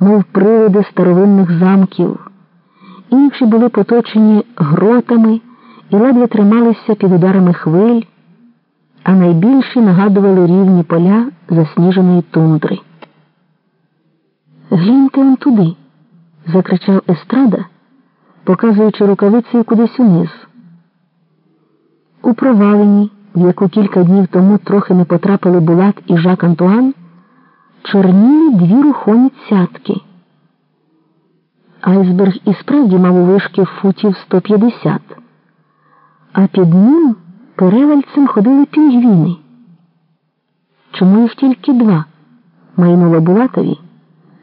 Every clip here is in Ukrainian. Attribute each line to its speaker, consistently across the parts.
Speaker 1: мов привиди старовинних замків, інші були поточені гротами і ледве трималися під ударами хвиль, а найбільші нагадували рівні поля засніженої тундри. Гляньте он туди, закричав Естрада, показуючи рукавицею кудись униз. У провалині, в яку кілька днів тому трохи не потрапили Булат і Жак Антуан, чорніли дві рухомі цятки. Айсберг і справді мав у вишки футів 150, а під ним перевальцем ходили пінгвіни. Чому їх тільки два? майнуло Булатові,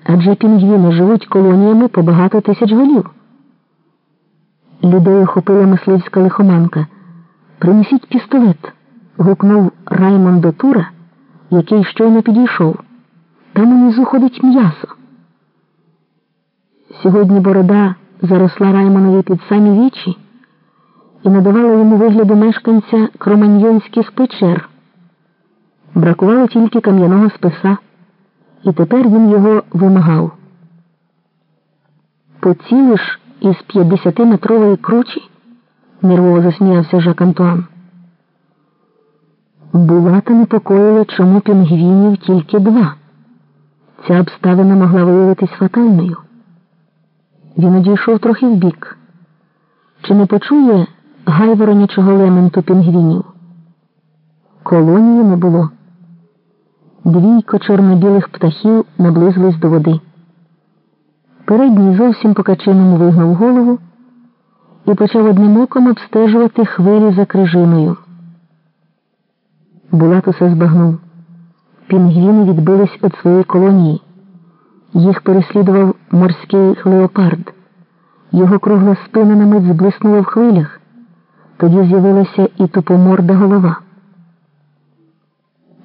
Speaker 1: адже пінгвіни живуть колоніями по багато тисяч голів. Людей охопила мисливська лихоманка. Принесіть пістолет. гукнув Раймон до Тура, який щойно підійшов. Там унизу ходить м'ясо. Сьогодні борода заросла Раймонові під самі вічі і надавала йому вигляду мешканця кроманьйонських печер. Бракувало тільки кам'яного списа, і тепер він його вимагав. Поцілиш із 50-метрової кручі? нервово засміявся Жак Антуан. Булата непокоїла, чому пінгвінів тільки два. Ця обставина могла виявитись фатальною. Він одійшов трохи вбік. Чи не почує гайворонячого лементу пінгвінів? Колонії не було. Двійко чорно-білих птахів наблизились до води. Передній зовсім по качиному вигнув голову і почав одним оком обстежувати хвилі за крижиною. Булат усе збагнув. Пінгвіни відбились від своєї колонії. Їх переслідував морський леопард. Його кругла спина на мить зблиснула в хвилях. Тоді з'явилася і тупоморда голова.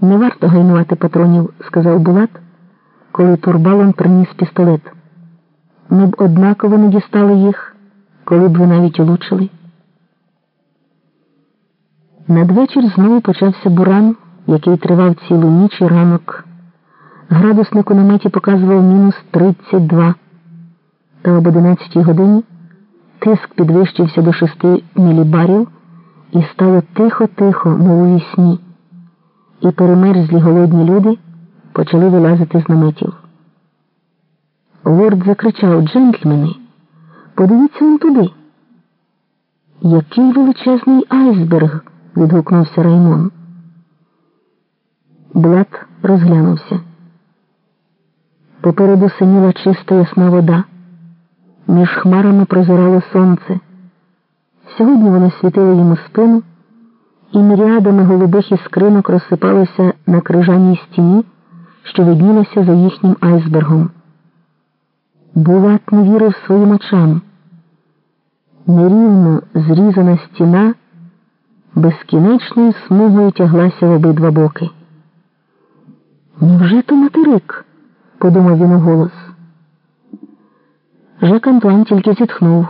Speaker 1: Не варто гайнувати патронів, сказав Булат, коли турбалон приніс пістолет. Ми б однаково не дістали їх, коли б ви навіть улучили. Надвечір знову почався буран, який тривав цілу ніч і ранок. Градусник у наметі показував мінус 32. Та об 11 годині тиск підвищився до 6 мілібарів і стало тихо-тихо, мов у вісні. І перемерзлі голодні люди почали вилазити з наметів. Лорд закричав Джентльмени, подивіться он туди. Який величезний айсберг. відгукнувся Раймон. Блат розглянувся. Попереду синіла чиста ясна вода, між хмарами прозирало сонце. Сьогодні воно світило йому спину, і міріадами голубих іскринок розсипалося на крижаній стіні, що виднілося за їхнім айсбергом. Булат не вірив своїм очам. Нерівно зрізана стіна безкінечною смугою тяглася в обидва боки. Невже то материк? подумав він у голос. Жак Антуан тільки зітхнув.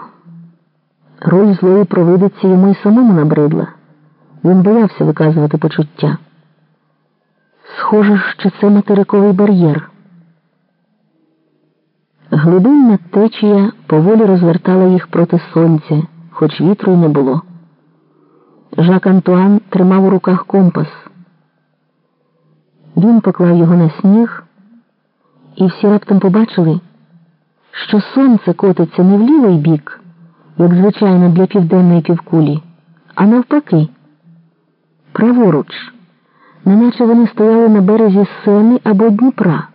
Speaker 1: Роль злої провидиці йому й самому набридла. Він боявся виказувати почуття. Схоже, що це материковий бар'єр. Глибинна течія поволі розвертала їх проти сонця, хоч вітру й не було. Жак Антуан тримав у руках компас. Він поклав його на сніг, і всі раптом побачили, що сонце котиться не в лівий бік, як звичайно для південної півкулі, а навпаки, праворуч, неначе вони стояли на березі Сени або Дніпра.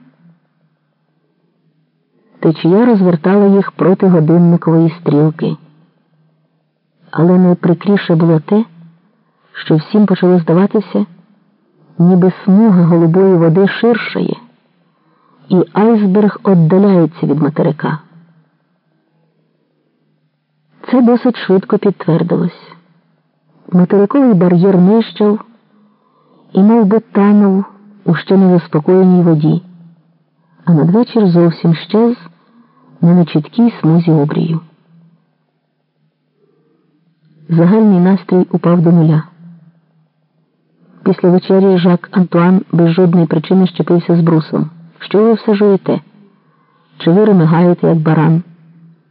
Speaker 1: Течія розвертала їх проти годинникової стрілки. Але найприкріше було те, що всім почало здаватися, ніби смуга голубої води ширшає, і айсберг віддаляється від материка. Це досить швидко підтвердилось. Материковий бар'єр нищав і мов би танув у ще незаспокоєній воді, а надвечір зовсім щез на нечіткій смузі обрію. Загальний настрій упав до нуля. Після вечері Жак Антуан без жодної причини щепився з брусом. Що ви все жуєте? чи ви ремигаєте, як баран.